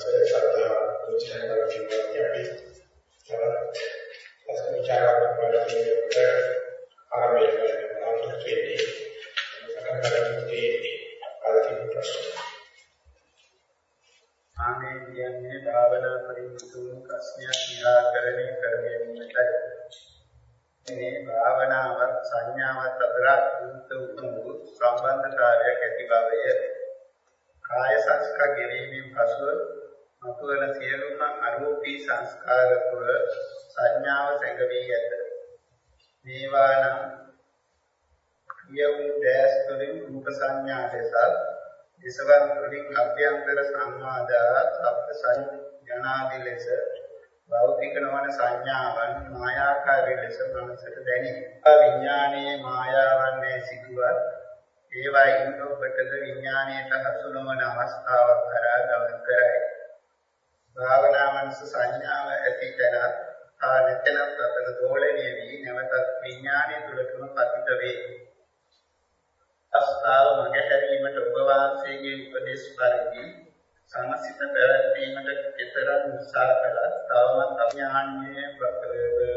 වහන්සේ ශ්‍රද්ධා උච්චාරණ කරනවා අපි තවත් අස්ක විචාරයක් වලට ආරම්භ කරනවා කියන්නේ සකන්තරන්නේ අල්තිම ප්‍රශ්න. ආනේ කියන්නේ භාවනා පරිපූර්ණ ප්‍රශ්නයක් निराකරණය කරගන්නටයි මේ භාවනාව සංඥාවත් අතර අතුන්ත උතුම් සම්බන්ධතාවයක් ඇති බවය. කාය සංස්කාර ගෙවීමෙන් පසුව මතුවන සියලුම අරූපී සංස්කාර තුළ සංඥාව සැඟවී ඇත. මේවා නම් යවුන් දැස් තුළින් රූප සංඥා ලෙසත් දසවන් තුළින් අභ්‍යන්තර සංවාදා සබ්ද සංඥාදී ලෙස භෞතික නොවන සංඥාවන් මායාකාරී ලෙස මනසට දැනේ. විඥානයේ මායාවන්නේ සිදුවත් ඒවයින් ඔබටද විඥාණයට හසු නොවන අවස්ථාවක් කරා ගමන් කරයි. භාවනා මනස සංඥාව ඇති තැන ආ නැතනත් අතර දෝලණය වී නැවතත් විඥාණය තුළටම පතිත වේ. අස්තාව මගහැරීමට ඔබ වහන්සේගේ උපදේශ පරිදි සමසිත පැවැත්වීමට කතරම් උත්සාහ කළා. තවමත් අඥාන්‍ය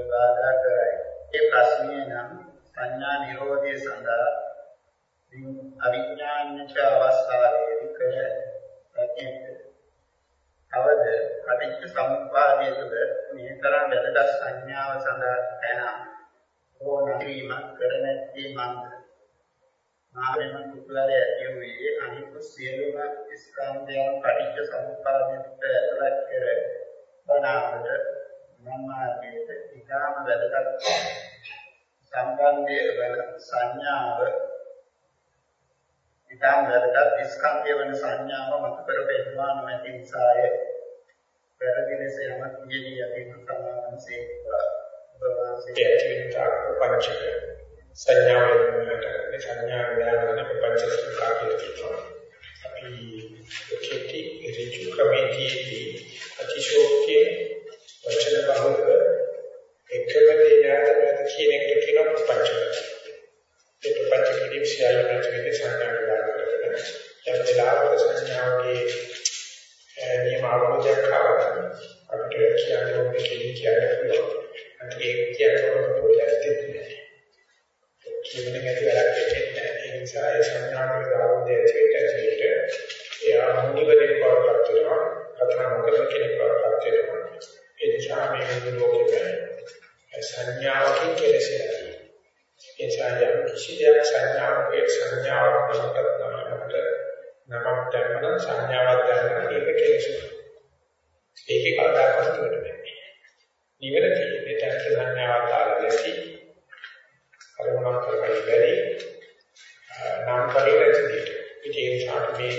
බාධා කරයි. ඒ ප්‍රශ්නය නම් සංඥා නිරෝධය සඳහා අවිඥානික අවස්ථාවේදී කර හැකියි. අවද පටිච්ච සමුප්පාදයේ තුළ මේ තරම් වැදගත් සංඥාව සඳහා තැන ඕනීම කර නැති මන්ද. නාමයෙන් කුතුහලය ඇති වූයේ අනිත් සියලුම ස්කන්ධයන් පටිච්ච සමුප්පාදයට ඇතුළත් කර බණාවට මනමාදයට ඊටාම වැදගත් සම්බන්ධය වන සංඥාව ඉතාම වැදගත් ස්කන්ධය වන සංඥාව මත කර පෙන්වා නොමැති නිසාය. වැරදි ලෙස යමක් කියදී යකින් සමානසේ ඒ ඇතිවෙන උපංචක සංඥාවලට සංඥා විද්‍යාවන උපංචක කාර්යය කියනවා. අපි කෙටි ඍජු ක්‍රමයේදී අතිශෝක්තිය වචන බහුලව එකම දේ නැවත නැවත කියන එකට කියනවා උපංචක. ඒ උපංචක කිරීම සියල්ල නැති වෙන්නේ සංඥා යම් වෙලාවක සංඥාවේ නියම අවබෝධයක් ආවම අපිට කියන්න ඕනේ කෙලින් කියන්න පුළුවන්. අන්න ඒක කියනකොට පොඩ්ඩක් දෙන්නේ. කියන්න ගැටි වැඩක් දෙන්නේ නැහැ. ඒ නිසා ඒ සංඥාවේ අවබෝධය ඇතිවෙට එයා මුනිවරේ පාරකට වෙනවා. කතා නොකර කෙනෙක් පාරකට වෙනවා. ඒ නිසා මේ ලෝකෙම සංඥාවකින් කෙලෙසෙනවා. ඒ නිසා යම් කිසි දෙයක් සංඥාවක සංඥාවක් නමකට නමකට නමක් දැම්මම සංඥාවක් දැම්මම ඒක කෙලෙසුයි. ඒකේ කවදාකවත් වෙන්නේ නැහැ. නිවන තියෙන්නේ දැක්ක සංඥාවක් දාලා නැති අරමුණක් කරගන්න බැරි නම් පරිවර්තනය. ඉතින් ඒ ඡාට මේ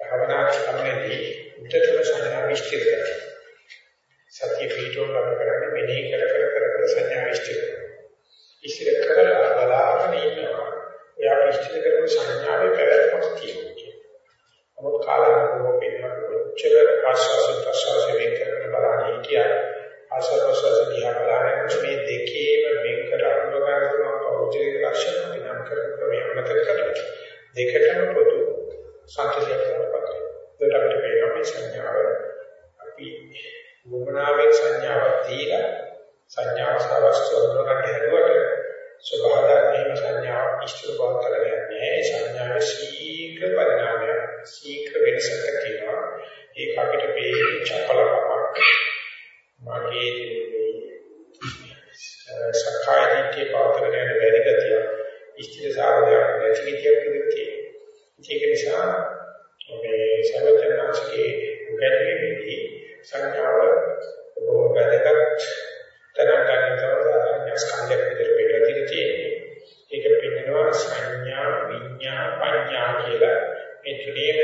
භවනා ක්‍රමයේදී උත්තර සංඥා විශ්චිත කරනවා. සත්‍ය පිටෝ ගන්න කරන්නේ මෙනෙහි කර කර කර කර සංඥා විශ්චිත කරනවා. ඉස්තර කරලා බලාගෙන ඉන්නවා. එයා විශ්චිත කරන සංඥාවේ පැවැත්මක් තියෙනවා. මොකද කාලානුකූලව පෙන්වන කොච්චර ආශාස ප්‍රසවාස වෙන් කරන බලන්නේ කිය ආශාස ප්‍රසවාස දිහා බලන්නේ මේ දෙකේම වෙන් කර අනුගමනය කරන පෞද්ගලික ලක්ෂණ විනම් කරන මෙමතක කරලා දෙකටම පොදු සංකේතයක් කරපත්. ඒකට අපිට මේ සංඥාව අපි වමනාවේ සංඥාවක් දීලා සංඥාව සවස්තු අනුගමනය හැදුවට ස්වභාවයෙන් සංඥාව ඉෂ්ට බව කරගෙන යන්නේ සංඥාවේ ශීඝ්‍ර පරිණාමය ශීඝ්‍ර වෙනසක් තියෙනවා. ඒක අපිට මේ චපලකමක් මාගේ සක්කාය දිට්ඨිය පවත්වන යන බැරි ගතිය ඉෂ්ඨ සාධනයක් නැති විදියක් විදිහට ඒක නිසා මේ සර්වඥාන්සේගේ උගන්වීමේදී සංඥාව බොහෝ වැදගත් මේ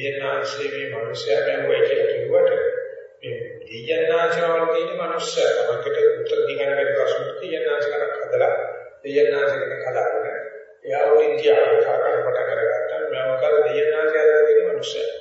බුදුරජාණන්සේ මේ මිනිස්යා ගැඹුවයි කියලා කිව්වට මේ දෙයන්නාචරවල තියෙන මිනිස්සකමකට උත්තර දිගන බැරි ප්‍රශ්න දෙයන්නාචරකට හදලා දෙයන්නාචරකට කලාගෙන එයා ඔය ඉන්දියාවට කරකට පට කරගත්තා මම කර දෙයන්නාචරය දෙන මිනිස්සයා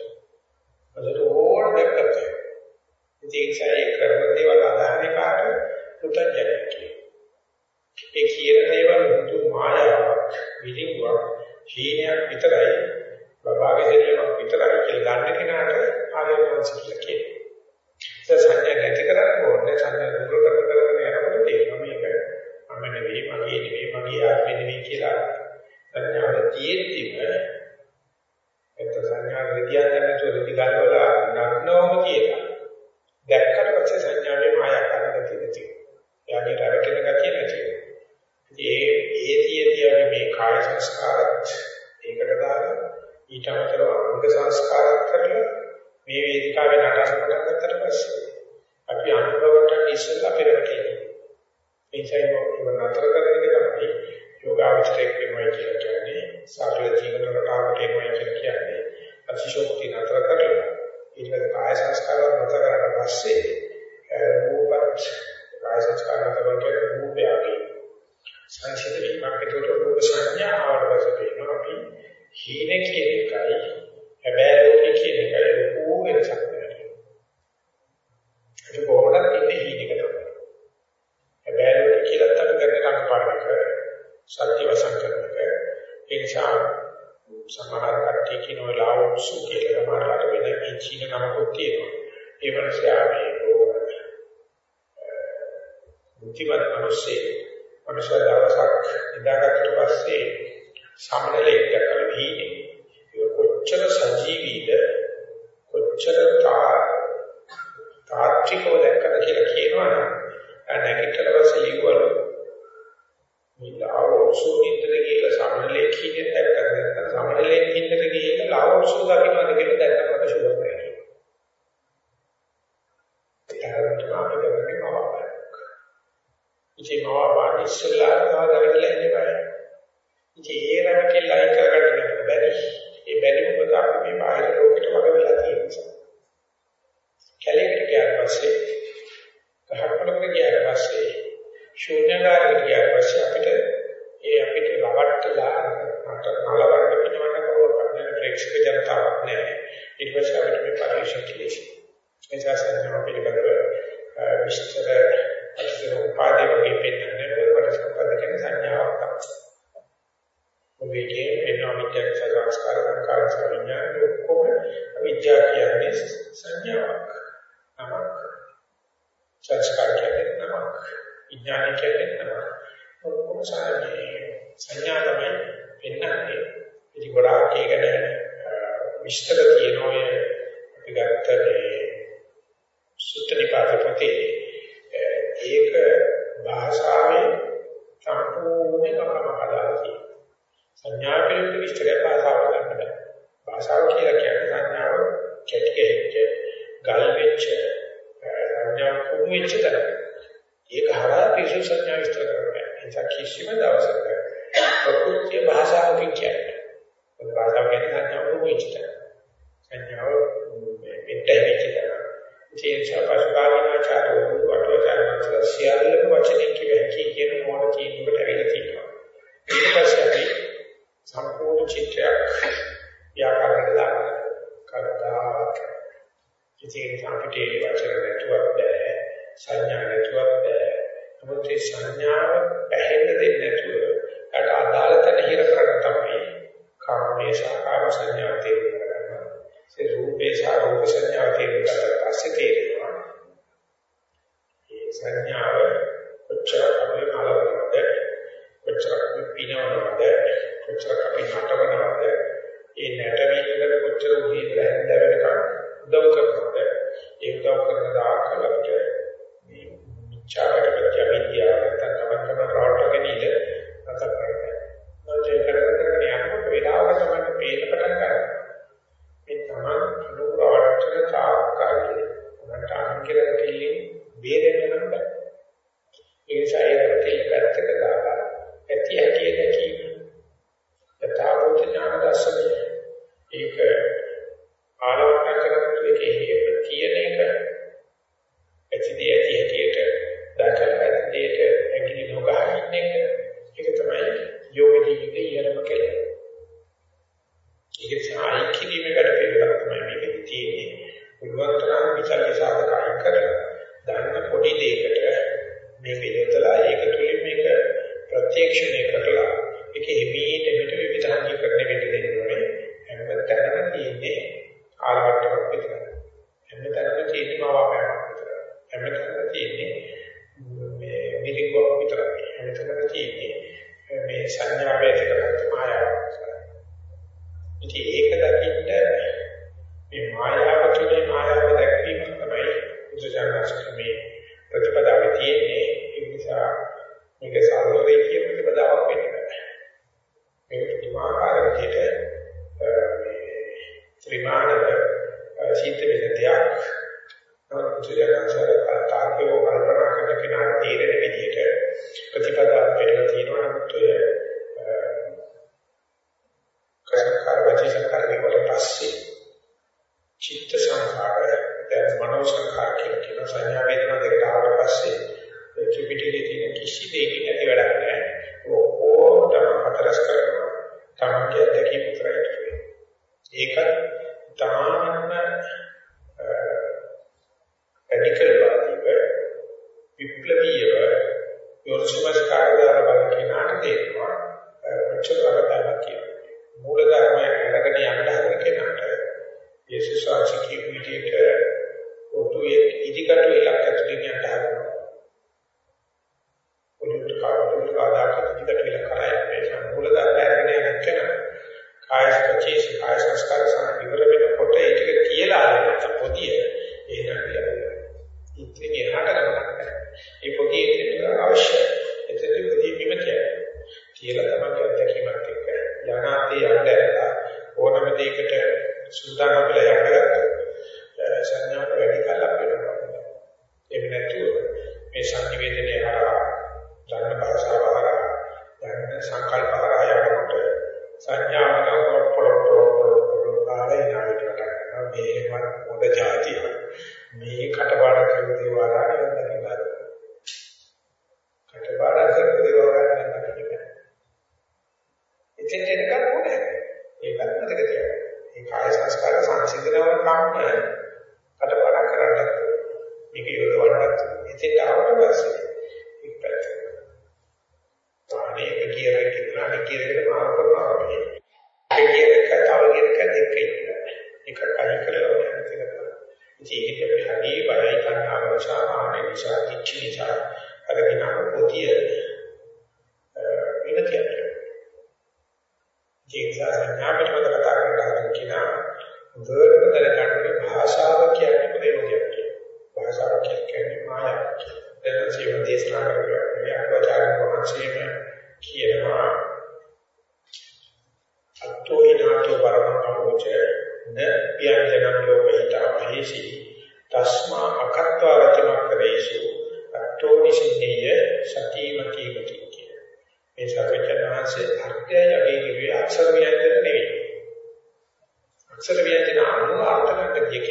සුදු දකින්නද කියලා දැන් මට සුබ කරනවා. ඒකට මානකවගේ මවාපාරක්. ඉතින් මවාපාර ඉස්සෙල්ලා ආවදරලා ඉන්නේ සාර රූප සංඥාව තේරුම් ගත්තට පස්සේ තේරෙනවා. මේ සංඥාව කොච්චර අපි කලවරද කොච්චර අපි පිනවනවද කොච්චර අපි නටවනවද ඒ නැටවීමකට කොච්චර උදේ ඉඳලා හැන්ද වෙනකම් උදව් කරනවද ඒ උදව් කරන දායකලකට ලෝකහිතා මහේසි තස්මා අකත්වා වචනක් කරේසු අත්තෝ නිසින්නේය සතිමති ගති කිය. වහන්සේ අර්ථයයි අගේ කිව්වේ අක්ෂර ව්‍යංජන නෙවෙයි. අක්ෂර ව්‍යංජන අනුව අර්ථ ගන්න ගිය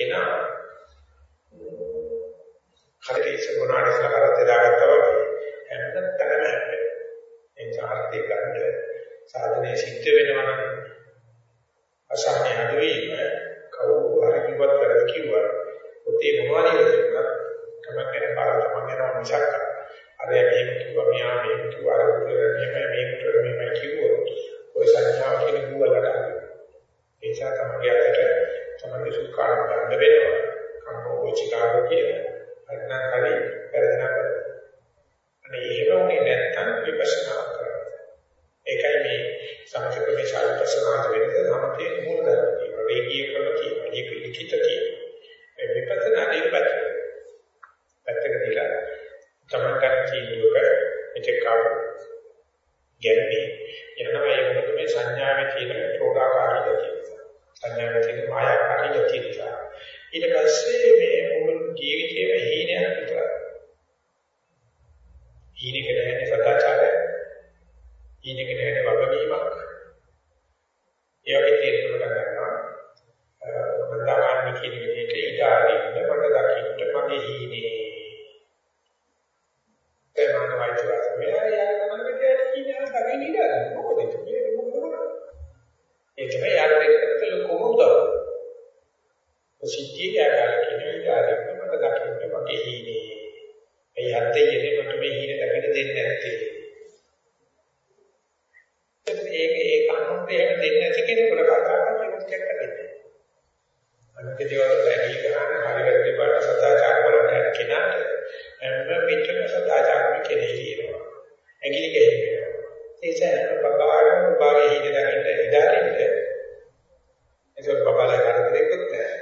ඒ නිසා බබාගේ බබාගේ හිත දකින්න ඉඩාරින්න ඒක බබාලා කරදරයක්වත් නැහැ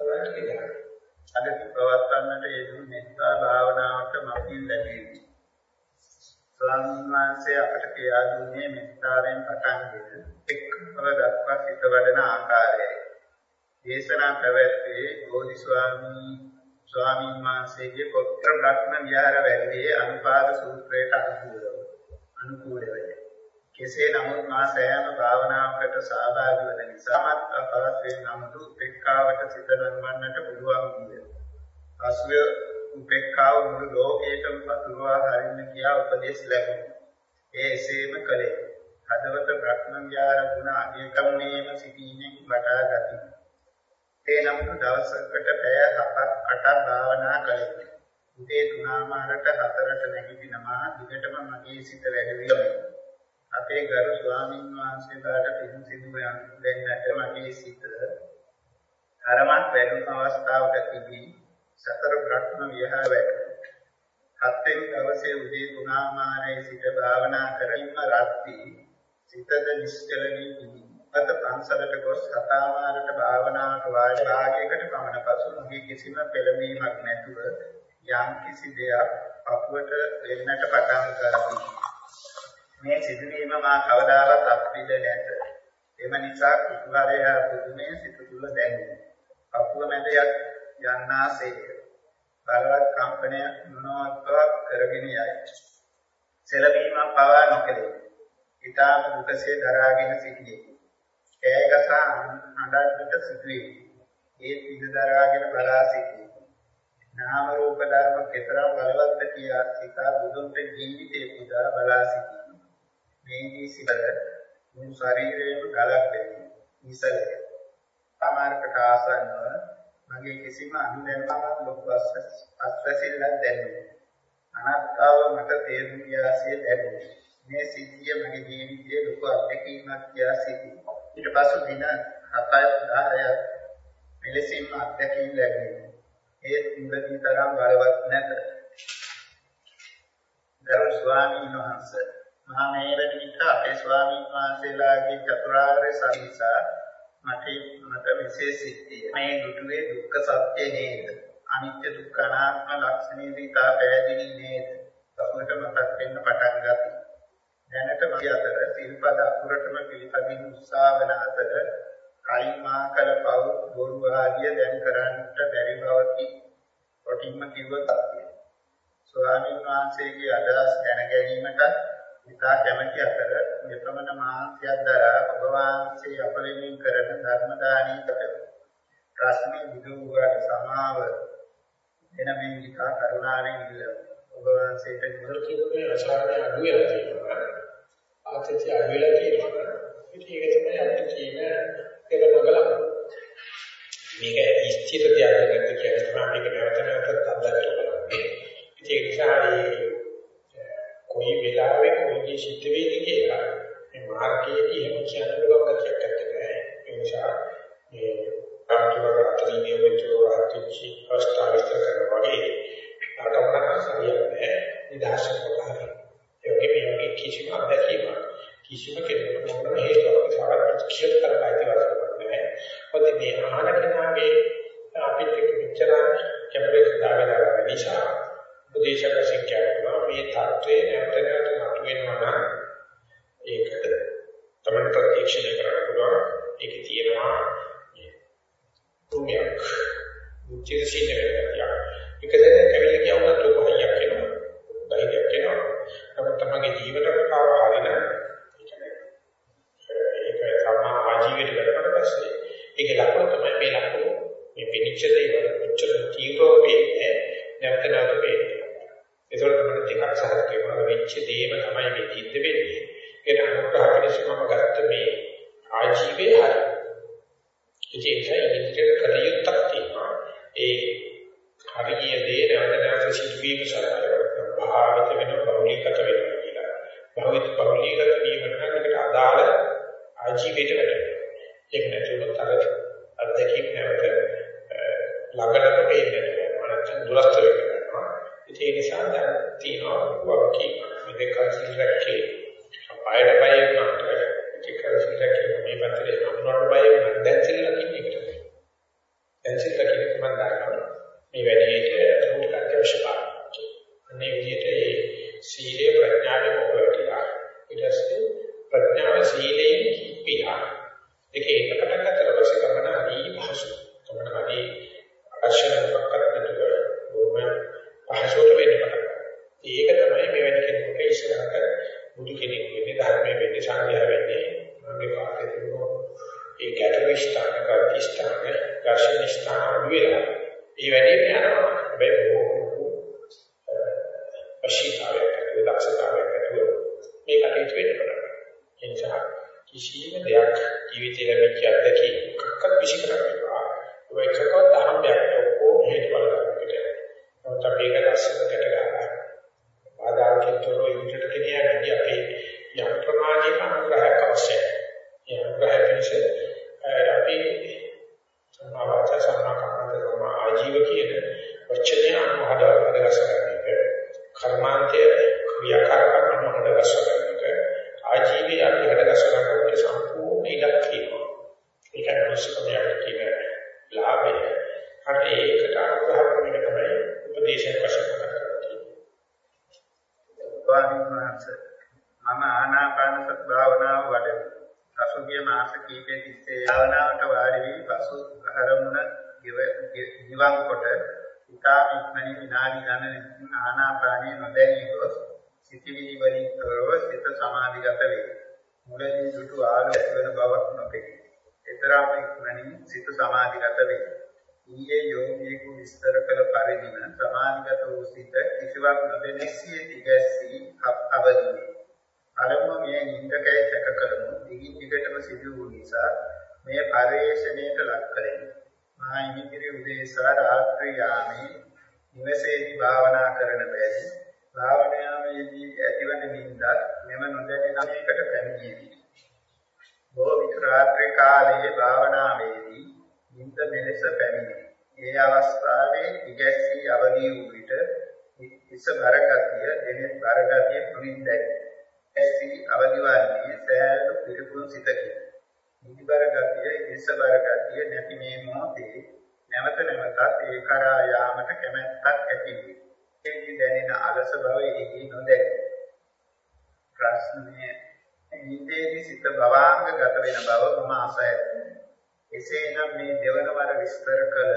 තමයි කියන්නේ අද පවත්වන්නට යෙදුණු මෙත්තා භාවනාවට මතින් ලැබෙන්නේ. ස්වාමීන් වහන්සේ අපට කියා දුන්නේ මෙත්තාවෙන් පටන්ගෙන එක්කව දක්වා සිත වඩන ආකාරයයි. දේශනා පැවැත්වේ බෝධි ස්වාමී ස්වාමීන් වහන්සේගේ පොත්‍ර බ්‍රහ්ම විහාර වැඩියේ අනුපාද සූත්‍රයට අනුකූලව අනුකූලවය. කෙසේ නමුත් මා සෑම භාවනාවකට සහභාගී වන නිසාමත් අපවත් වේ නමුත් උපේක්ඛාවට සිත නංවන්නට පුළුවන් විය. අසුය උපේක්ඛාව මුළු ලෝකයටම පතුරවා හරින්න කියා උපදෙස් ලැබුණා. ඒ එසේම කළේ. හදවත බ්‍රහ්මඥාන ගුණ අධිකම්මේම සිටීමෙන් වටා ගති. ඒ නමුත් දවසකට පැය 7ක් 8ක් භාවනා කළේ. උදේ 3මාරට 4ට නැගිටිනවා දිගටම මගේ සිත වැඩි අපේ ගරු ස්වාමීන් වහන්සේලාට පින් සිදු දෙන්නට මගේ සිත තරමක් වැඩුණු අවස්ථාවක තිබී සතර බ්‍රහ්ම විහාර වැටුණා. හත්වෙනි දවසේ උදේ තුනාමාරයේ සිට භාවනා කරමින්ම රාත්‍රී සිතද නිශ්චල වී තිබී. අත පන්සලට ගොස් හතාමාරට භාවනාවට වාඩි භාගයකට පමණ පසු මුගේ කිසිම පෙළඹීමක් නැතුව යම් කිසි දෙයක් පපුවට වෙන්නට පටන් ගන්නවා. මේ සිදුවීම මා කවදාවත් අත්විඳ නැත. එම නිසා කුතුහලය පුදුමේ සිත තුළ දැනේ. පපුව මැද යන්නාසේ බලවත් කම්පනය මොනවත්වක් කරගෙන යයි. සෙලවීමක් පවා නොකෙලේ. ඊටම දුකසේ දරාගෙන සිටියේ. කෑගසා හඬන්නට සිදුවේ. ඒ පිළ දරාගෙන බලා සිටියේ. නාම රූප ධර්ම කෙතරම් බලවත්ද කියා සිතා බුදුන්ට ජීවිතේ පුදා බලා සිටියේ. මේදී සිතට මුළු ශරීරයම ගලක් වෙන්නේ. නිසලය. සමහරකට ආසන්නව මගේ කිසිම අනුදැනුමක් ලොකු අත්වැසිල්ලක් දැනුනේ. අනාත්තාව මට තේරුම් ගියාසිය ලැබුණේ. මේ සිද්ධිය මගේ ජීවිතයේ ලොකු අත්දැකීමක් කියා සිටිනවා. ඊට පසු දින 7ක් 10ක් මෙලෙසින්ම අත්දැකීම් ලැබුණේ. ඒ ඉන්ද්‍රදී තරම් බලවත් නැත. ගරු ස්වාමීන් වහන්සේ මහා මේ වෙන විට අපේ ස්වාමීන් වහන්සේලාගේ චතුරාර්ය සත්‍යසා මට මට මෙසේ සිද්ධිය. මේ දුටුවේ දුක්ඛ සත්‍ය නේද? අනිත්‍ය දුක්ඛ අනාත්ම ලක්ෂණේ දීතා පැහැදිලි නේද? අපකට මතක් වෙන්න පටන් ගත්තා. දැනට මගේ අතර සිල්පද අකුරටම පිළිපදින් උත්සාහ වන අතර කයින් මා කල පව බොරු ආදිය දැන් කරන්නට බැරි බවකි. කොටින්ම කිව්වොත් ස්වාමීන් වහන්සේගේ අදහස් දැන ගැනීමට ඉතා කැමැති අතර මෙපමණ මාංශයක් දරා ඔබ වහන්සේ අප වෙනුවෙන් කරන ධර්ම දානීකට ප්‍රශ්නේ විදුවාට සමාව එන මේ විකා කරුණාවෙන් ඉල්ලමු. ඔබ වහන්සේට මුලකීමේ අසාරය අඩු වෙලා තියෙනවා. ආතතිය අඩු වෙලා තියෙනවා. ඉතින් ඒක තමයි අපිට කියන එක නගලක්. මේක ස්ථිර දෙයක් නැති කියන තමයි මේක නැවත නැවතත් අත්දැකලා බලන්නේ. ඉතින් ඒ නිසා කොයි වෙලාවෙ කොයි සිද්ධ වෙයිද කියලා මේ මාර්ගයේදී එහෙම කියන්න පුළුවන් ගැටයක් නැහැ. ඒ නිසා මේ ආත්මක අතරින් විතර ආත්‍චි අවස්ථාවිත කරන වගේ අටවරක හරියන්නේ නිදහසක් කොටහරි. ඒ වගේ මේ වගේ කිසිම අත්දැකීමක් කිසිම කෙනෙකුට මොන හේතුවක් සාකච්ඡා කියෙත් කරලා ඉතිවරක් නැහැ. මොකද මේ අහන කෙනාගේ අපිට මෙච්චර කැපරේට් දාගෙන නිසා උපදේශක සංඛ්‍යාවනවා මේ தત્ත්වයේ නැවත නැවත මතුවෙනවා නම් ඒකට තමයි ප්‍රත්‍යක්ෂණය කරන්න පුළුවන්. ඒක තියෙනවා තුන්යක් මුචිත සින්න වෙනවා. ඒක දැන් කැවිලි කියවුණත් ලොකු හයියක් වෙනවා. ධෛර්යයක් වෙනවා. නමුත් තමගේ ජීවිත රටාව හරින ඒක සම්මා ආජීවයට ගත්තට පස්සේ ඒකේ ලක්ෂණ තමයි මේ ලක්ෂණ මේ පිනිච්ච දේවල් උච්චර තීව්‍රව වෙන්නේ නැවත නැවත වෙන්නේ. ඒතකොට තමයි දෙකක් සහගත වෙනවා වෙච්ච දේම තමයි මේ සිද්ධ වෙන්නේ. ඒක අනුග්‍රහ පිණිස මම ගත්ත මේ ආජීවයේ හරි. හරි ඒකට අනුග්‍රහ කරන එක තමයි උපදේශයක් වශයෙන් කරන්නේ. ස්වාමීන් වහන්සේ මම ආනාපාන සති භාවනාව වඩමි. පසුගිය මාස කිහිපෙ තිස්සේ භාවනාවට වාඩි වී පසු ආරමුණ ජීවන් කොට ඉතා ඉක්මනින් විනාඩි ගණනකින් ආනාපානිය නොදැනී ගොස් සිතිවිලි වලින් තොරව සිත සමාධිගත වේ. මුලදී දුටු ආලෝක වෙන බවක් නොපෙනේ. ඒතරම් ඉක්මනින් සිත සමාධිගත වේ. ඊයේ යෝගීකු විස්තර කළ පරිදිම සමාධිගත වූ සිත කිසිවක් නොදෙනසිය දිගැසී අවදිනේ. අලමුව මේ නිින්දකයි සැක කරමු. දිගින් දිගටම සිදු වූ නිසා මේ පරිේශණයට ලක් කළෙමි. මා ඉමිතිරි උදේසා රාත්‍රී යාමේ නිවසේදී භාවනා කරන බැරි භාවනාවේදී ඇතිවන නිින්දත් මෙම නොදැනෙන මේකට පැමිණෙවි. බොහෝ විට රාත්‍රී කාලයේ භාවනාවේදී නිින්ද මෙලෙස පැමිණේ. ඒ අවස්ථාවේ ඉගැස්සී අවදි වූ විට හිස බරගතිය, දෙනෙත් බරගතිය පුරින් දැනේ. ඇසී අවදි වන්නේ සෑහළු පිළිකුල් සිතකි. නිදි බරගතිය, හිස බරගතිය නැති මේ මොහොතේ නැවත නැවතත් ඒ කරා යාමට කැමැත්තක් ඇති වේ. එහි දැනෙන අලස බව එහි නොදැනේ. ප්‍රශ්නය නිදේදී සිත භවාංග ගත වෙන බව මම අසයි. එසේනම් මේ දෙවන වර විස්තර කළ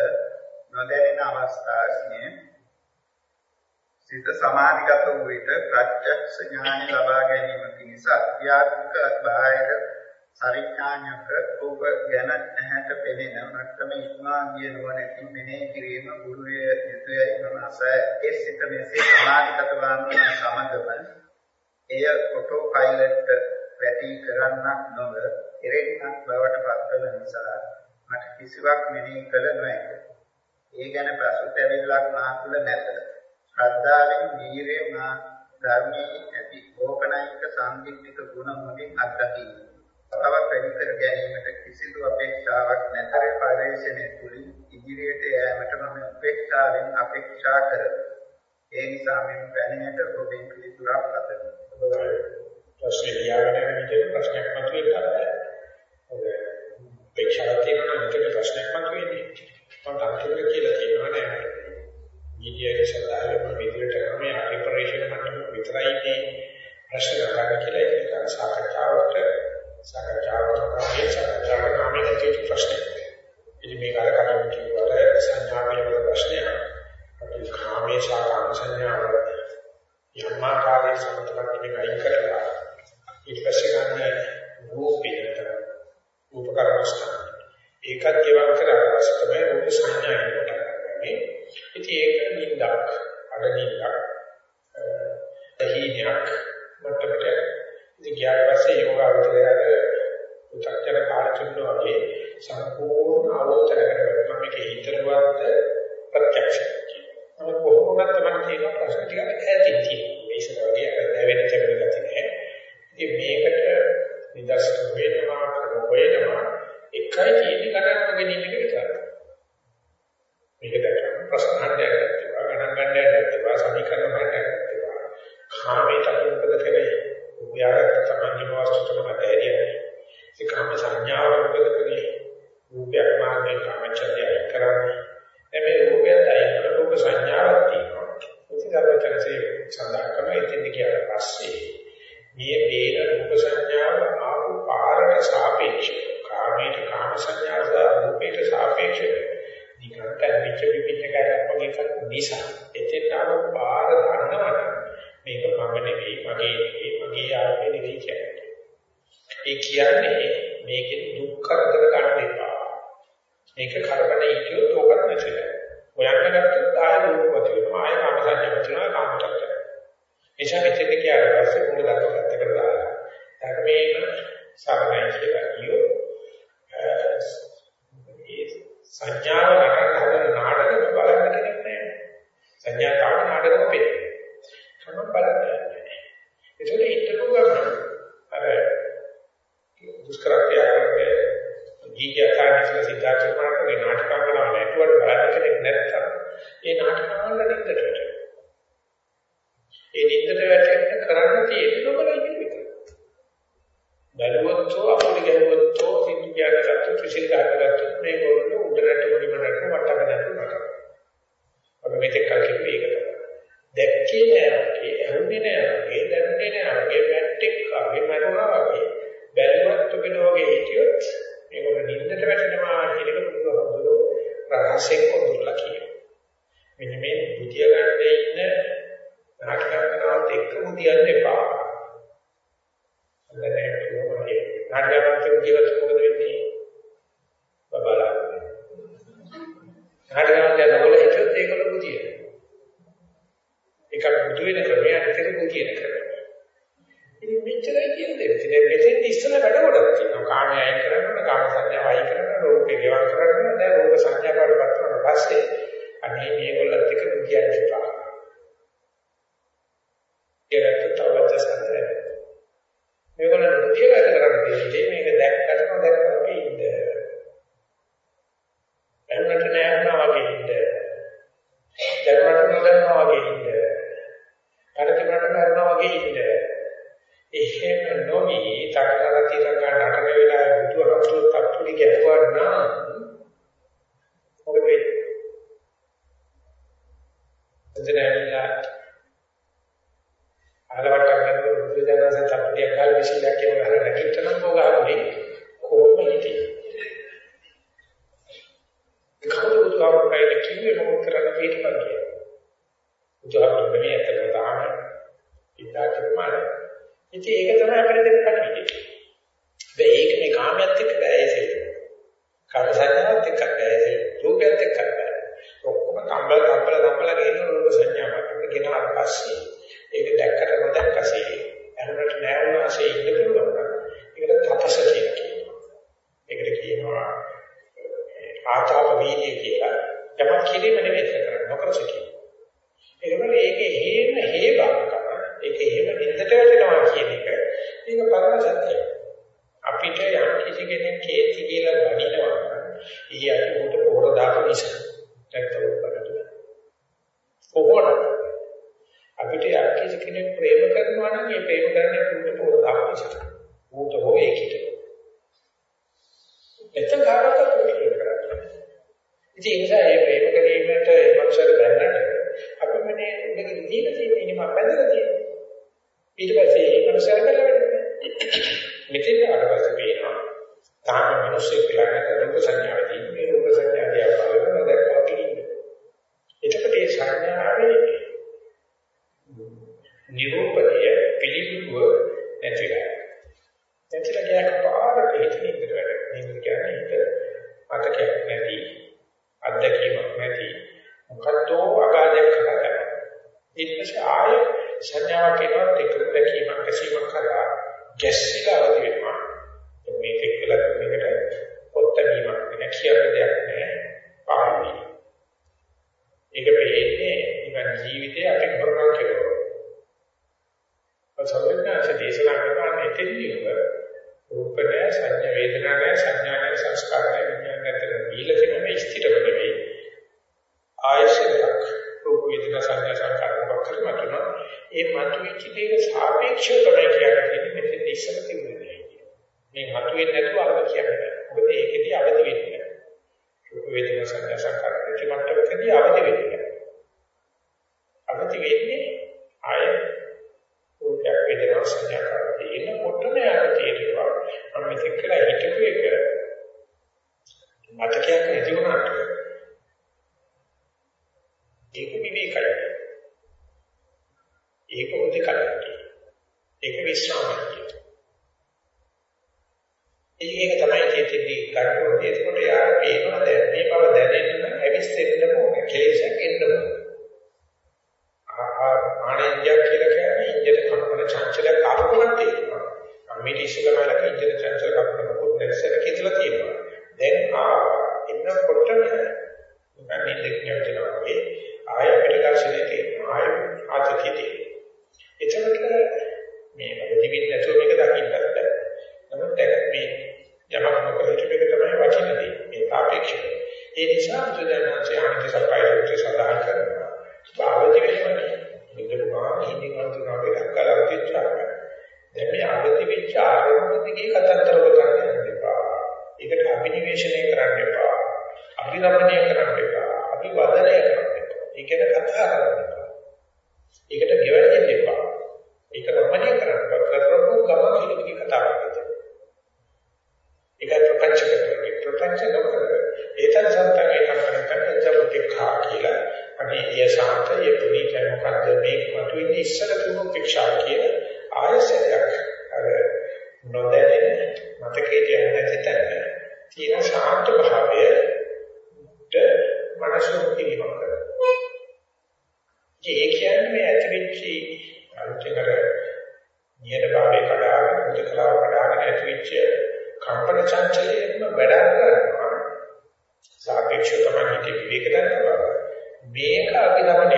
නොදැනෙන අවස්ථාවේ සිත සමාධිගත වූ විට ප්‍රත්‍යක්ෂ ඥානය ලබා ගැනීම පිණිස අධ්‍යාත්මික බාහිර සරිඥාඥක රූප ගැන ඇහැට පෙනෙන මට්ටම ඉක්මා ගිය නුවණකින් මෙනෙහි කිරීම ගුරුවේ යුතුයයි මම අසයි. ඒ සිත මෙසේ සමාධිගත වන සමගම එය ඔටෝ පයිලට් වැටි කරන්නක් නොව එරෙන්නක් බවට පත්වන නිසා මට කිසිවක් මෙනෙහි කළ නොහැක. ඒ ගැන පසුතැවිල්ලක් මා තුළ නැත. ශ්‍රද්ධාවෙන් වීරිය මා ධර්මයේ ඇති ඕකනයික සම්දික්ක ගුණ මුලින් අත්දකීම. තව පරිතර ගැනීමට කිසිදු අපේක්ෂාවක් නැතර පරිශ්‍රණය තුලින් ඉදිරියට යෑමට මම අපේක්ෂාවෙන් අපේක්ෂා කරමි. ඒ නිසා මම පැණියට ඔබෙන් පිළිතුරක් අතනවා. ප්‍රශ්නේ ලියාගෙන යන විදිහට ප්‍රශ්නයක් මතුවෙලා ඔය අපේක්ෂාවක් තියෙනවා නම් ඒක ප්‍රශ්නයක් මතුවෙන්නේ. මම අන්තිමට කියලා කියනවා නෑ. මීඩියාවේ සදාහරම විදිහට කරන්නේ ප්‍රිපරේෂන් මට්ටම විතරයි මේ ප්‍රශ්න ගන්න කියලා ඒක සාකච්ඡාවට සාකච්ඡාවට කාමයේ සාකච්ඡාවට කාමයේ තියෙන ප්‍රශ්නයක්. ඉතින් මේක අර කලින් කිව්වට සංඥාවේ ප්‍රශ්නයක්. අපි කාමයේ සහ කාම සංඥාව යම්මාකාරයේ සමතලක් මේක අයින් කරලා ඊට පස්සේ ගන්න රූපේ උපකරණස්ථාන ඒකත් ගෙවක් කරලා පස්සේ තමයි රූප සංඥාවෙන් කොට ගන්නේ. ඉතින් ඒක නින්දක් අඩනින්දක් දහිණයක් මට්ටමට ඉතින් ගියාට පස්සේ යෝගාවචරයට උත්තරචර කාලතුන වගේ සම්පූර්ණ අවබෝධයකට මම මේක හිතරුවත් ප්‍රත්‍යක්ෂ කියනවා. නමුත් කොහොමද තමයි තියෙන ප්‍රශ්න ටික ඈතින් තියෙන්නේ. මේක වගේ නැවෙන තැනක නැහැ. ඉතින් මේකට නිදර්ශන වෙනවා කරනවා එකයි තියෙන්නේ ගණන් ගැනීම එක විතරයි. මේක දැක්කම ප්‍රශ්න හදන්න ඇත්තේ ගණන් ගන්න ඇත්තේ සමීකරණ හදන්න ඇත්තේ කාමයට අනුපද කරේ උපයාගත තමයි වස්තුතම ඇරියන්නේ. ඒ කාම සංඥාව උපද කරේ රූපයක් මාර්ගයෙන් කාමචර්යය කරන්නේ. මේ රූපයයි රූප සංඥාවක් තියෙනවා. උපදවචනසේ සඳහන් කරනවා ඉතින් කියාට පස්සේ මේ වේද රූප සංඥාව ආපු පාරට සාපේක්ෂව කාමයට කාම සංඥාව රූපයට සාපේක්ෂව නිකන්ට විච විපිච්ච කරක් වගේ එකක් නිසා එතෙන් ආව පාර ගන්නවනම් මේක මම නෙවෙයි මගේ නෙවෙයි මගේ ආත්මෙ නෙවෙයි කියන්නේ. ඒ කියන්නේ මේකෙන් දුක් කරදර ගන්න එපා. මේක කරබන ඉක්කියොත් ඕකත් නැතිද. තත්ත්වයක් කාල විශ්ලේෂණයක් කියන ගහන රැකිටනම් වේදනා සංඥා සංකාර මොකක් හරි වතුනා ඒ මතුවෙච්ච දේට සාපේක්ෂව තමයි කියන්නේ මෙතෙන් ඉස්සර තිබුණේ මේ මතුවෙන්නේ නැතුව අර කියන්නේ මොකද ඒකෙදී අවදි වෙන්නේ වේදනා සංඥා සංකාර ප්‍රතිමට්ටමකදී අවදි වෙන්නේ වෙච්ච කම්පන චංචලයේම වැඩ කරනවා. සාපේක්ෂව තමයි විවේක ගන්නවා මේක අපි තමයි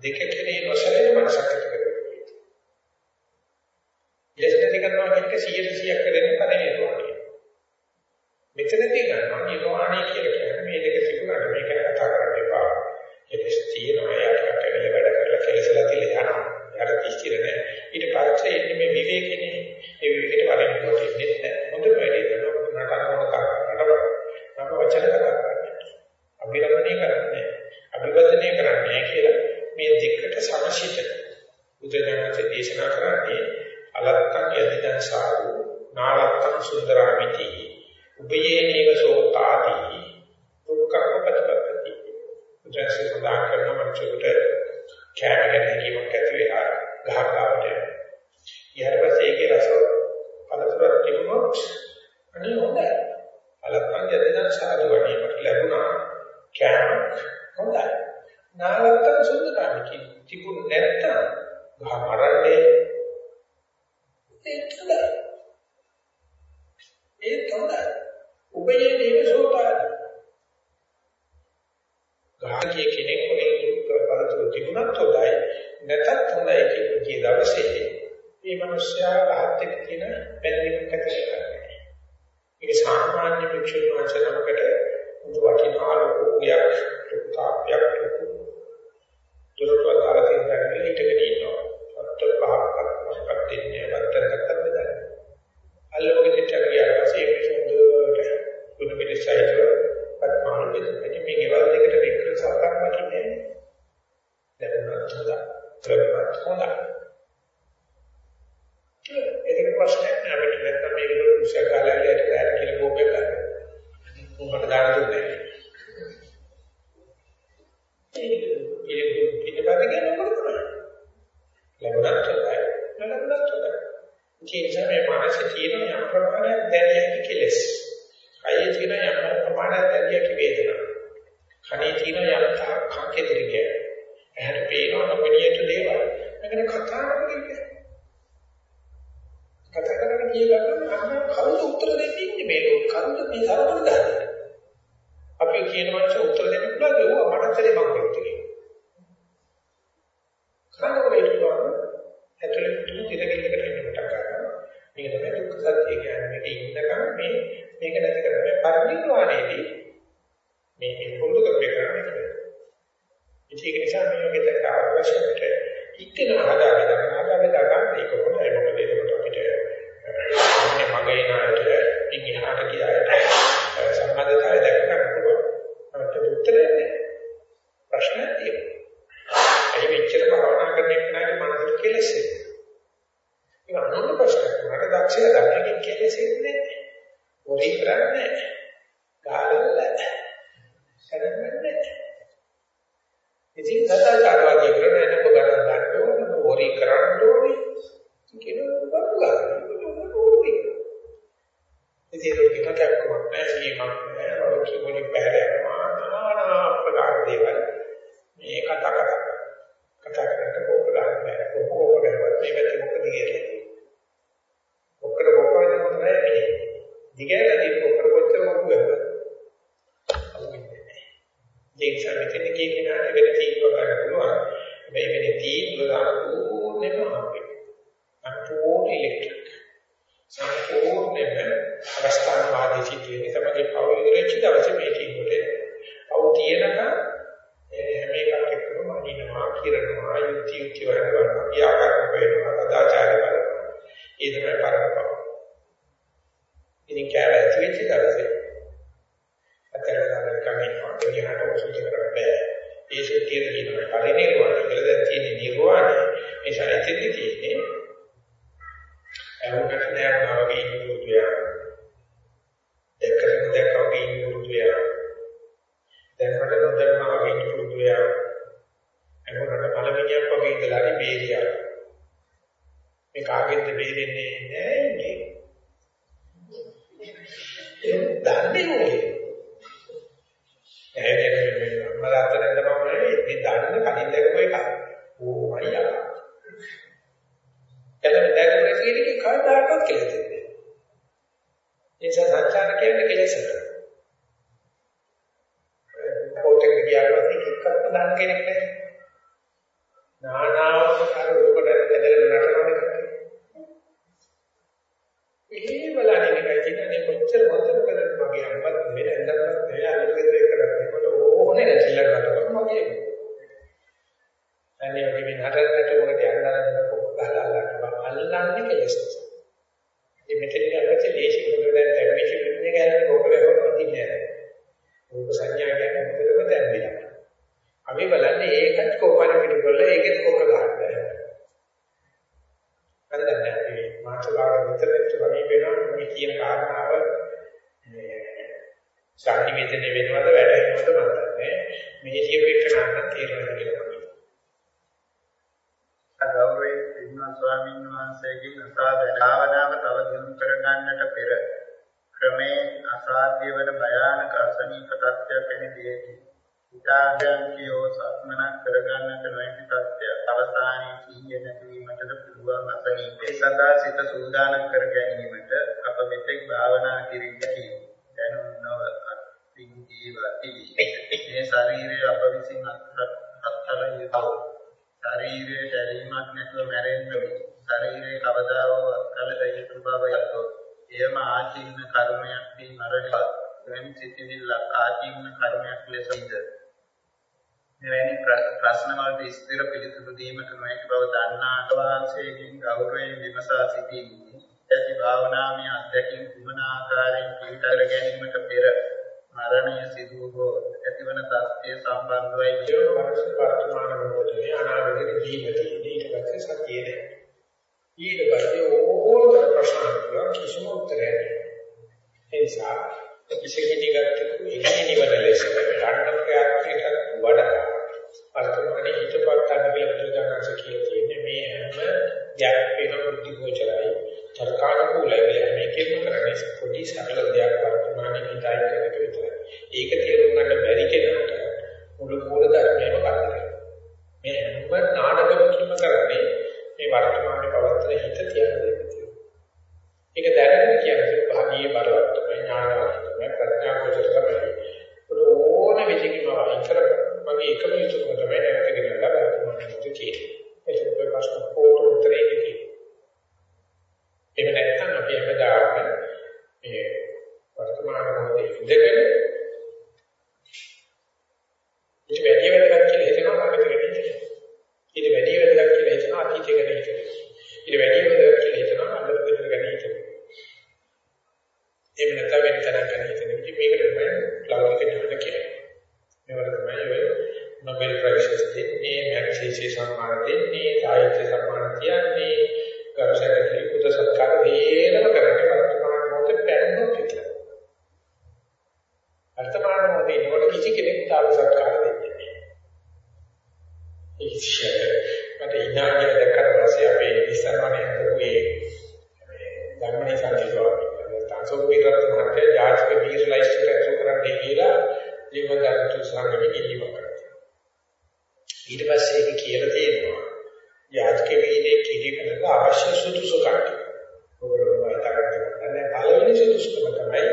De qué quería y no se. Y la santificación no que si yo decía que. කෙලෙස්. කයේ තියෙන යම් ප්‍රමාණයක් දැරියක වේදනා. ඒ වෙන සිතිවිල්ල ආචින්න කර්මයක් ලෙසද මෙවැනි ප්‍රශ්න වලට ස්ථිර පිළිතුරු දීමට නොහැකි බව දන්නා අටවාංශයෙන් ගෞරවයෙන් විමසා සිටින්නේ ඇති භාවනාමය අධ්‍යක්ෂින් කුමන ආකාරයෙන් පිළිතර ගැනීමට පෙර මරණය සිදු වූ ඇතිවන තත්ත්වය සම්බන්ධවයි කියන වර්ෂ වර්තමාන මොහොතේ අනාගතයේ ජීවිතයේ ඊට පස්සේ සතියේ නැහැ. ඊට පස්සේ ඕනතර ප්‍රශ්න වල කිසිම උත්තරයක් නැහැ. ඒ නිසා කිසි කෙනෙකුට ඉන්නේ නිවන ලෙස ගන්න ප්‍රයත්නයකට වඩා වර්තමානයේ හිතපත් ගන්න කියලා බුදුදහමස කියලා තියෙන්නේ මේ හැම දෙයක් වෙන බුද්ධි ගෝචරයි තර්කානුකූලයි මේකෙම කරන්නේ පොඩි සරල දෙයක් වර්තමානයේ හිතයි කරක විතරයි. ඒක තේරුම් ගන්න බැරි කෙනාට මුළු මූල ධර්මයම කරදරයි. මේ හැම නාටකමකින්ම කරන්නේ මේ වර්තමානයේ පවත්තන හිත තියන දෙයක්. ඒක දැනගෙන කියන්නේ භාගීය බලවත් තමයි ඥානවත් තමයි ප්‍රඥා ගෝචර තමයි. ඕන විදිහකින් වයින් කරගන්න. මගේ එකම යුතුයකම තමයි නැවතගෙන ගන්න වර්තමානයේ කියන්නේ. ඒක ඔය ප්‍රශ්න පොර උත්තරේ දෙකේ. එහෙම නැත්නම් අපි හැමදාම මේ වර්තමාන මොහොතේ ඉඳගෙන ඊට වැඩි වෙනකන් කියලා හිතනවා අගට ගැන හිතනවා. ඊට වැඩි වෙනකන් කියලා හිතනවා අතීතය ගැන හිතනවා. ඊට වැඩි වෙනකන් කියලා හිතනවා අනාගතය ගැන හිතනවා. එහෙම නැත්නම් වෙන තරම් ගැන හිතන ඉතින් මේකට තමයි ලෞකික ඥාන කියන්නේ. මේවට තමයි ඔය නොබෙල් ප්‍රයිස් දෙන්නේ, මැග්සීසි සම්මාන දෙන්නේ, සාහිත්‍ය සම්මාන කියන්නේ, ගරුසකටි පුද සත්කාර දේනම කරන්නේ වර්තමාන මොහොතේ පැන්නොත් විතරයි. වර්තමාන මොහොතේ නෝට කිසි කෙනෙක් තාල සත්කාර දෙන්නේ නැහැ. ඒක මට ඉනාගිය දැක්කට පස්සේ අපේ ඉස්සරහනේ හදපුවේ ධර්මනේ සංකල්පය අශෝක විරත් මහත්තයා ජාතික බීර් ලයිස්ට් එකට ඇතුල් කරන්නේ කියලා ජීවගත සංගමෙ ඉල්ලීම කරා. ඊට පස්සේ ඒක කියලා තියෙනවා ජාතික බීරේ කිරීමකට අවශ්‍ය සුදුසු කට්ටිය. ඔයගොල්ලෝ වයිතරක් කරන්නේ පළවෙනි සුදුසුකම තමයි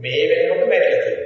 මේ වෙනකොට බැරිලා තියෙන්නේ.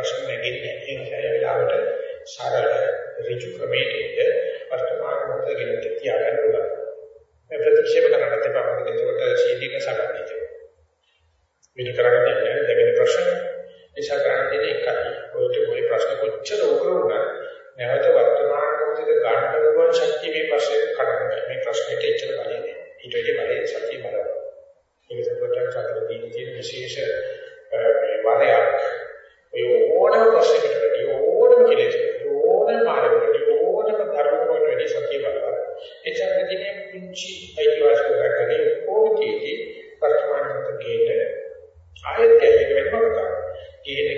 ප්‍රශ්න නැගෙන්නේ ඒ නිසා ඒ වෙලාවට සරල ඍජු ක්‍රමයකට වර්තමාන මොහොත ගෙනත් තියාගන්න ඕන. මේ ප්‍රතික්ෂේප කරන්නත් එපා මොකද ඒකට සීලීක සරණයි. මෙන්න කරගන්න යන්නේ දෙවෙනි ප්‍රශ්න. ඒසා කරන්නේ එකයි. ඔයත් මොලේ ප්‍රශ්න කොච්චර උග්‍ර වුණත් නැවත වර්තමාන මොහොතේ ගන්න පුළුවන් ශක්තිය මේ ප්‍රශ්නේ කරගන්න. මේ ප්‍රශ්නෙට එච්චර බලන්නේ නැහැ. ඊට වඩා බලයේ ශක්තිය බලනවා. ඒක සම්පූර්ණ චක්‍රදීන තියෙන විශේෂ මේ වරයක් ඕනම ප්‍රශ්නයකට වැඩි ඕනම කෙලෙසකට ඕනම මාර්ගයකට ඕනම ධර්මයකට වැඩි සතිය බලපාන. ඒ චක්‍රදීනේ කුංචි අයිතිවාසිකම් කරගෙන ඕකේදී වර්තමාන මොහොතේට ආයතනයක වෙනම කතා. කියන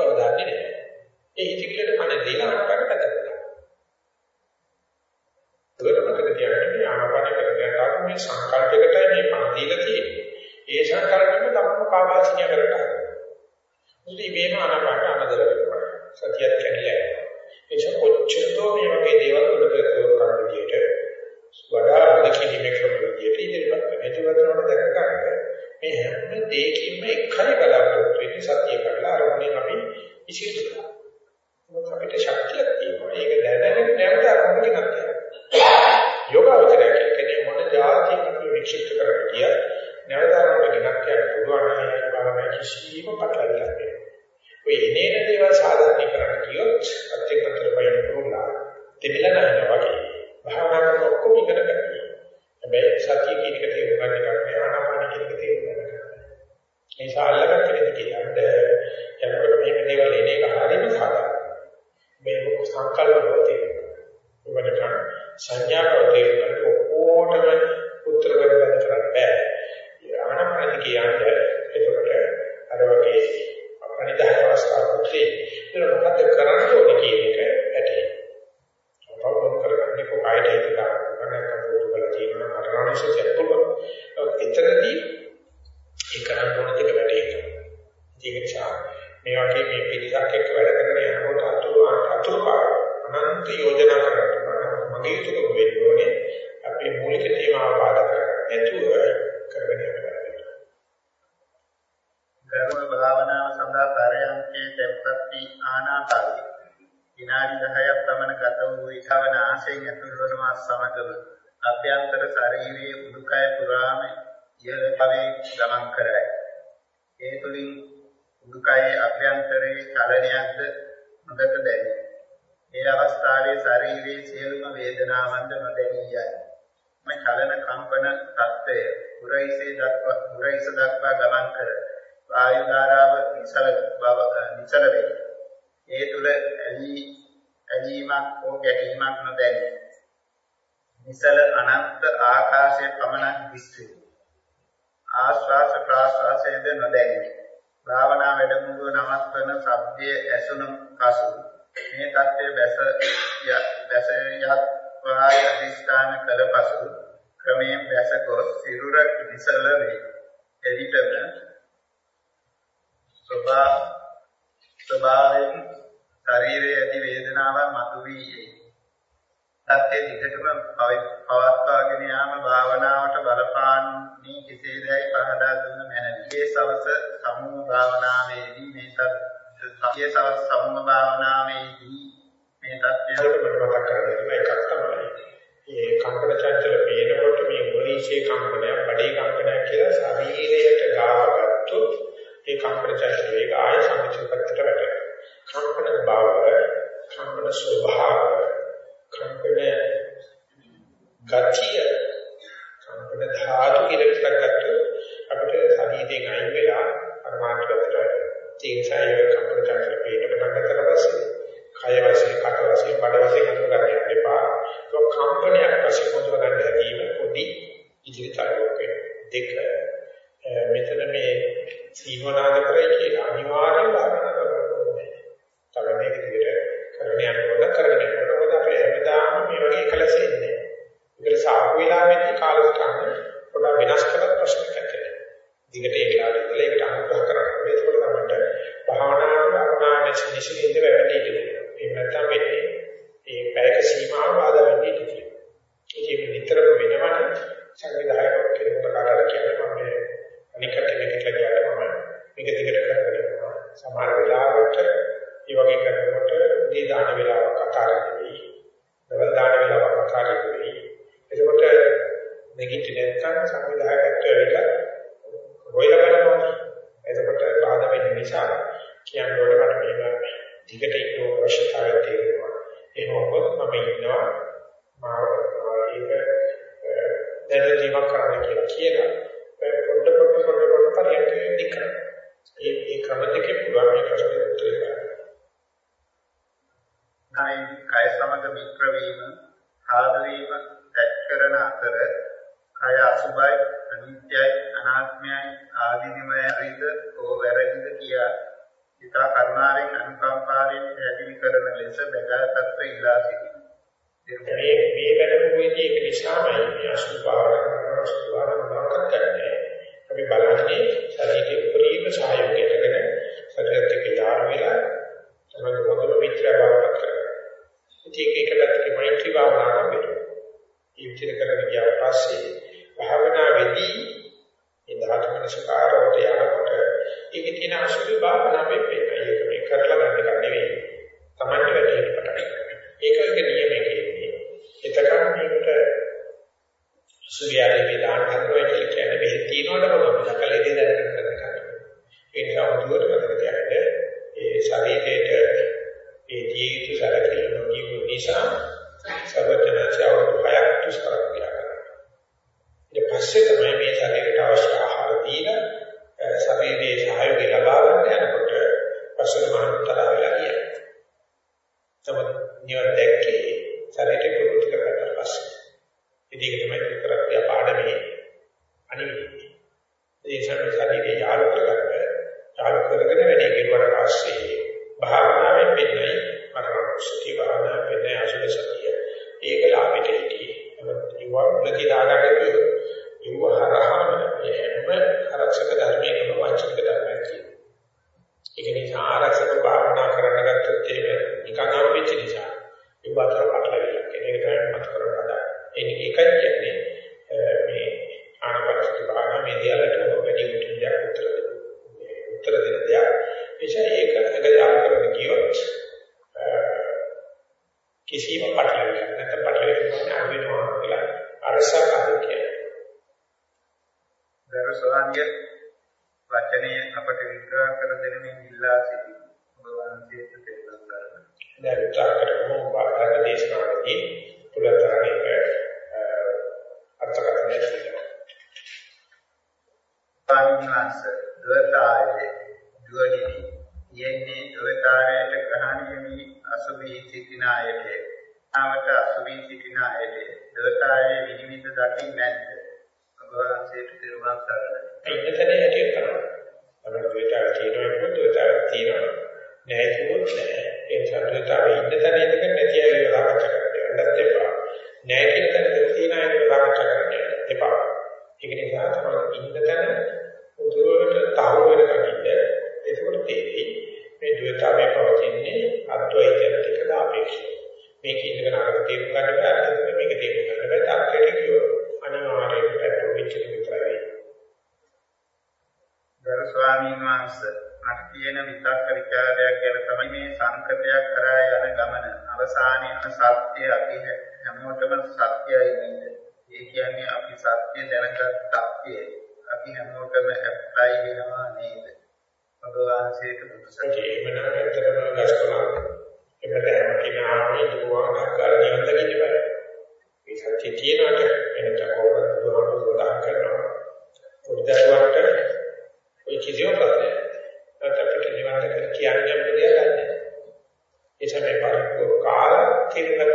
බව දන්නේ නැහැ. ඒ හිතවිල්ලට මන දෙලා ආකාරයට කරනවා. ඒකට මතක තියාගන්න මේ ආනාපාන කරගෙන යනකොට මේ සංකල්පයකටයි මේ පණ දීලා තියෙන්නේ. ඒ සංකල්පෙම තමයි කාමාචිනිය කරලා. ඉතින් මේම ආනාපාන අනදර වෙනවා. සතියත් කැඩිලා යනවා. ඒක කොච්චරදෝ මේ වගේ දේවල් වලට කරන විදියට වඩා හොඳකිරීමේ ක්‍රම විදියට ඉදිරියට මෙතුවතරට දැක ගන්න. මේ හැම දෙයකින්ම එකයි බලාපොරොත්තු වෙන්නේ සතිය කරලා අරමුණෙන් අපි ඉසිතු කරනවා. චලන කම්පන තත්ත්වය උරයිසේ දක්වා උරයිස දක්වා ගමන් කරයි. වායු ධාරාව නිසල බව නිසල වේ. ඒ තුල ඇලී ඇලීමක් හෝ ගැටීමක් නොදැනේ. නිසල අනන්ත ආකාශයේ පමණක් දිස්වේ. ආශ්වාස ප්‍රාශ්වාසයේද නොදැනේ. භාවනා වැඩමුළුව නමස්වන ශබ්දයේ ඇසුණු පසු මේ தත්ත්වයේ බැස බැස යත් වාය අධිෂ්ඨාන කළ පසු ක්‍රමයෙන් බැස ගොස් සිරුර නිසල වේ. එවිටම ස්වභා ස්වභාවයෙන් ශරීරයේ ඇති වේදනාවක් මතුවී එයි. සත්‍ය දිගටම පවත්වාගෙන යාම භාවනාවට බලපාන්නේ කෙසේදයි පහදා දුන්න මැනවි. මේ සවස සමුහ භාවනාවේදී මේ සත්‍ය සවස සමුහ භාවනාවේදී මේ தත්ත්වයට මතක් කරගන්න එකක් තමයි. මේ කම්පන චංචල පේනකොට මේ මොනිෂේ කම්පනය, බඩේ කම්පනය කියලා ශරීරයට ගාවගත්තොත් ඒ කම්පන චලන වේග ආය සම්පූර්ණ පැත්තට වැටෙනවා. කම්පන බව, කම්පන ස්වභාව, කම්පන ගතිය, කම්පන ධාතු කියලා ගත්තොත් අපිට ශරීරයෙන් අයින් වෙලා පරමාර්ථ පැත්තට තීන්සය කම්පන චලන පේන පටන් ගන්නතර පස්සේ කය වශයෙන්, කට වශයෙන්, බඩ වශයෙන් හඳුනා ගන්න එපා. ඒක කම්පනයක් වශයෙන් හඳුනා ගන්න හැදීම පොඩි ඉදිරියට දෙක මෙතන මේ සීමානාද කරේ කියලා අනිවාර්යයෙන්ම භාවනා කරන්න ඕනේ. තමයි මේක විදිහට කරගෙන යනකොට කරගෙන යනකොට අපි හැමදාම මේ වගේ කලසෙන්නේ. ඒකට සාහු වෙලා වෙන්නේ කාලස්ථාන පොඩා වෙනස් කරලා ප්‍රශ්න කරන්නේ. දිගට ඒ වෙලාවට ඉඳලා ඒකට අනුග්‍රහ කරනවා. ඒකවල තමයි භාවනාවට අනාගත නිශ්චිත වෙන්නේ කියලා. ඒ නැත්තම් වෙන්නේ ඒ පැයක සීමාව බාධා වෙන්නේ කියලා. ඒක නිතරම වෙනවනේ සංවිධායකයෙක් කෙනෙකුට කාටද කියන්නේ මම මේ අනික කෙනෙක් කියලා මම මේක දිගට කරගෙන සමහර වෙලාවට මේ වගේ කරනකොට දී දාන වෙලාවක් කතා කරන්නේ දවල් දාන වෙලාවක් කතා කරන්නේ එතකොට නැගිටින නැත්නම් සංවිධායකත්වයට get rid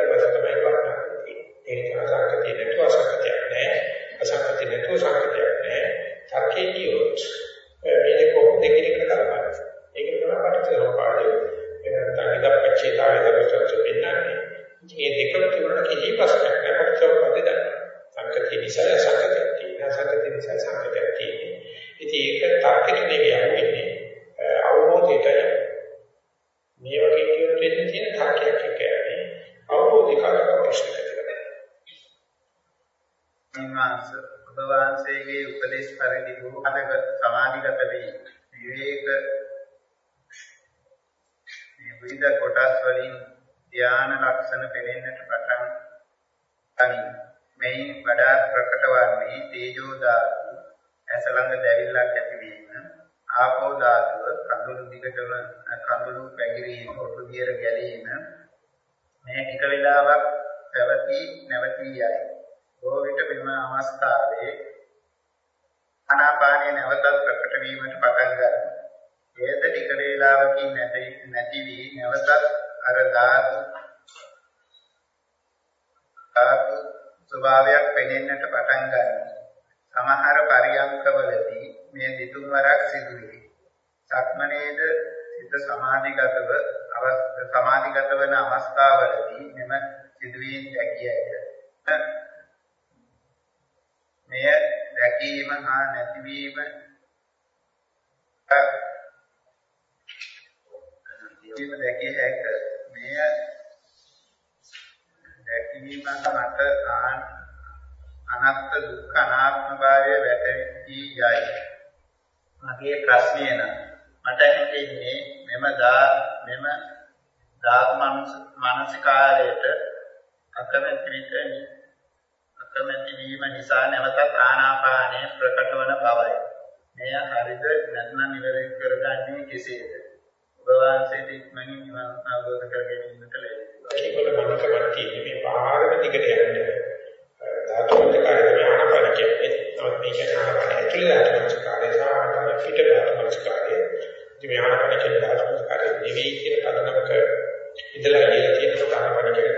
නැත්නම් නිවැරදි කරගන්නේ කෙසේද? ඔබ වහන්සේට ඉක්මනින් නිවන් අවබෝධ කර ගැනීමට ලැබේවා. ඒකවල මනකමක් තියෙන්නේ මේ පාරම දිගට යන්නේ. ධාතුන්ගේ කාර්යය ආනාපාන කියන්නේ. නමුත් මේක ආනාපාන ඇතුළේ ධාතුන්ගේ කාර්යය සහ පිට ධාතුන්ගේ කාර්යය. ඉතින් මේ ආනාපාන කියන ධාතුන්ගේ කාර්යය නෙවෙයි කියන කරුණක ඉඳලා කියලා තියෙන ආනාපාන කියන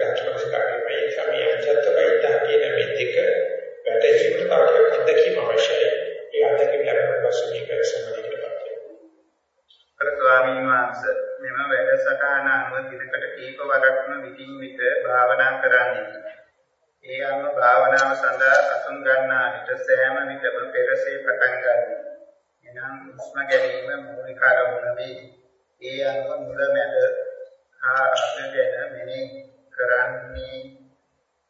භාවනා කරන්නේ. ඒ අනුව භාවනාව සඳහා අසුන් ගන්නා විට සෑම විටම පෙරසේ පටන් ගන්නවා. එනම් උස්ම ගැනීම මූලික අරමුණ වේ. ඒ අනුව මුල මැද හා අග ගැන මෙනෙහි කරන්නේ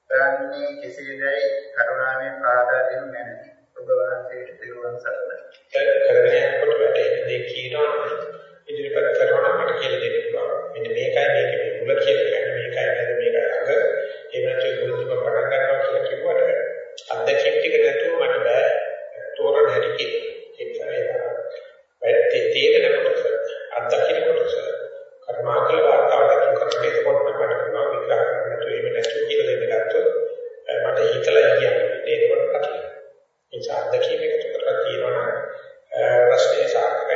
කරන්නේ කෙසේදයි කරුණාවෙන් පාදා දෙනු මැනවි. ඔබ වහන්සේට දිරුවන් සරණයි. කරගෙන යනකොට වැටෙන දේ කියනවා ඉදිරිපත් කරනවා මට කියලා දෙන්න පුළුවන්. මෙන්න මේකයි මේකේ මුල කියලා කියන්නේ මේකයි නේද මේකයි අග. ඒ වෙනතු ගුරුතුම පටන් ගන්නවා කියලා කිව්වට අත්දැකීම් ටික නැතුව මට බෑ තෝරන්න හැටි කියලා. ඒ නිසා වැඩි තේරෙන කොටස අත්දැකීම් කොටස කර්මාකල වාර්තාවට කරන්නේ එතකොට මට පුළුවන් විග්‍රහ කරන්න නැතුව එහෙම නැතුව කියලා දෙන්න ගත්තොත් මට හිතලා කියන්නේ ඒකවල කටල. ඒ නිසා අත්දැකීම් එකතු කරලා කියනවා ප්‍රශ්නේ සාර්ථකයි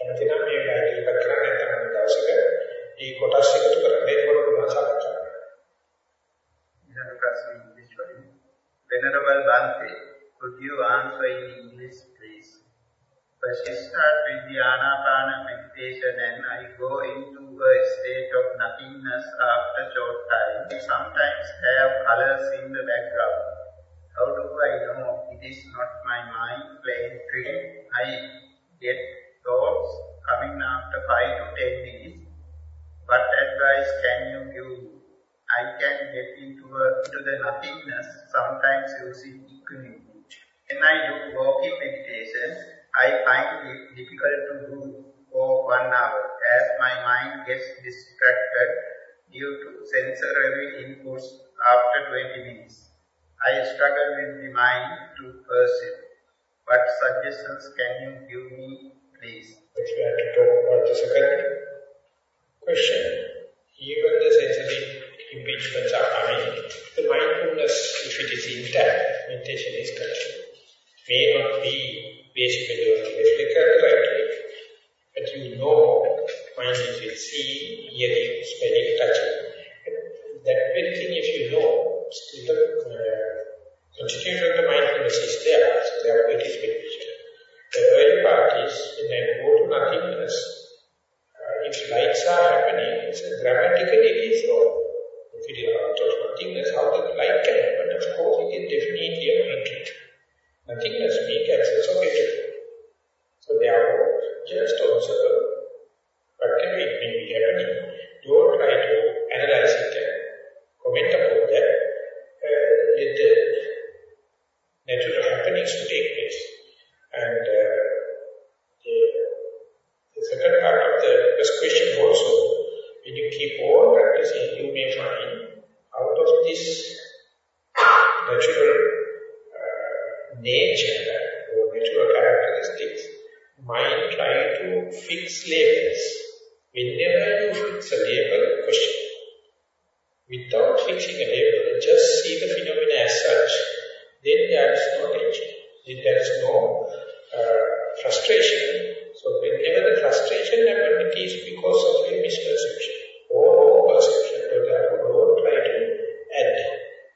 කැමති නම් මේ ගැටලු ඉවත් කරන්න නැත්නම් දවසක මේ කොටස් එකතු කරලා මේක පොඩ්ඩක් සාකච්ඡා කරන්න. ඊළඟ ප්‍රශ්නේ ඉංග්‍රීසි වලින් Venerable Bhante, could you answer in English please? First I start with the Anapana meditation and I go into a state of nothingness after short time. Sometimes have colors in the background. How do I know it is not my mind playing trick? I get coming after 5 to 10 minutes. What advice can you give I can get into, a, into the nothingness, sometimes using equanimity. When I do walking meditation, I find it difficult to do for one hour as my mind gets distracted due to sensory inputs after 20 minutes. I struggle with the mind to perceive. What suggestions can you give me, please? You have to talk about the second question, even the sensory impeachments are coming, the mindfulness, if it is intact, meditation is correct. May not be basically reflected correctly, but you know mind is with seeing, hearing, smelling, touching. That very thing, if you know, still uh, Continuation of the mindfulness is there, so it is. The early part is when I go to nothingness, uh, if lights are happening, so grammatically it is wrong. If it is out of nothingness, how the light can happen? Of course, it is definitely a trick. Nothingness means access of everything. So therefore, just observe whatever it may be happening. Don't try to analyze it and comment upon that. Uh, let the natural happenings to take place.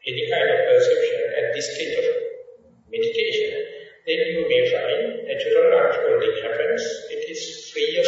any kind of perception at this stage of meditation, then you may find natural unfolding happens. It is free of